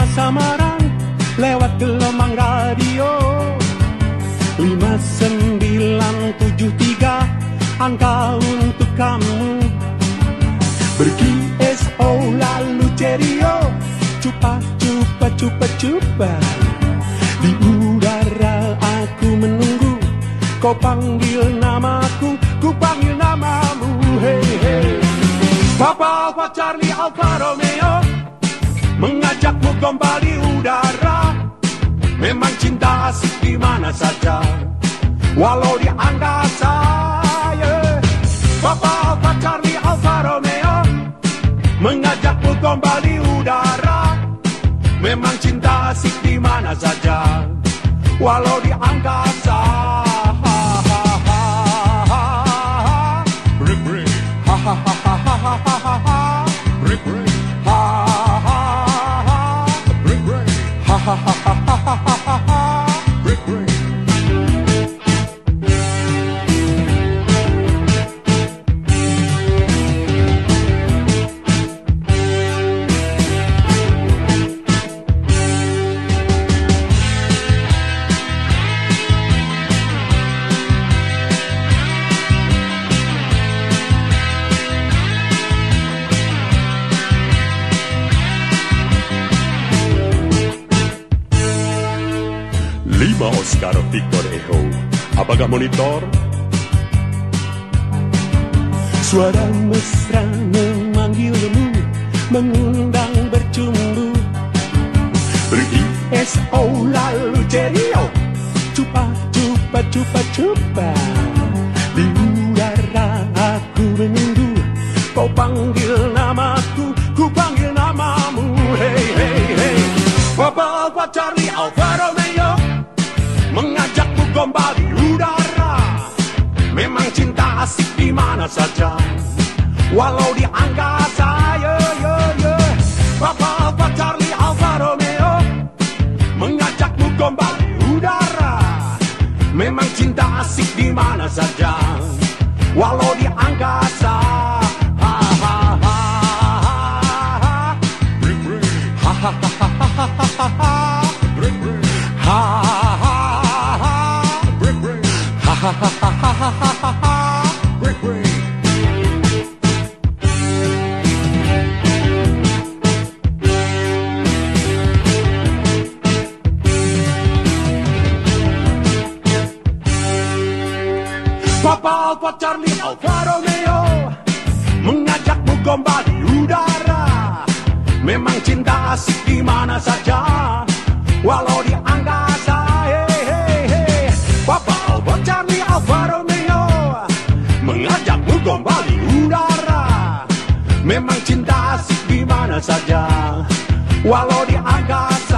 Nama samaran lewat gelombang radio. 5973 angka untuk kamu. Bergi SO lalu cerio Cupa cupa cupa cupa Di udara aku menunggu Kau panggil namaku Ku panggil namamu Hey hey Papa Alfa Charlie Alfa Romeo Mengajakmu kembali udara. Memang cinta asik di mana saja. Walau di angkasa yeah. Alfa Charlie Alfa Romeo Mengajakmu kembali udara. Memang cinta asik di mana saja. Walau di angkasa ha ha ha ha ha Oscar Victor Eho Apakah monitor? Suara mesra memanggilmu Mengundang bercumbu. Pergi SO lalu cerio Cupa cupa cupa cupa. Di udara aku menunggu. Kau panggil namaku Ku panggil namamu. Hey hey hey. Alfa Charlie Alfa Asik di mana saja. Walau di angkasa yo yo yo Papa Alfa Charlie Alfa Romeo Mengajakmu kembali udara. Memang cinta asik di mana saja. Walau di angkasa Papa Alfa Charlie Alfa Romeo Mengajakmu kembali udara. Memang cinta asik di mana saja Walau di angkasa. Hey, hey, hey. Papa Alfa Charlie Alfa Romeo Mengajakmu kembali udara. Memang cinta asik di mana saja Walau di angkasa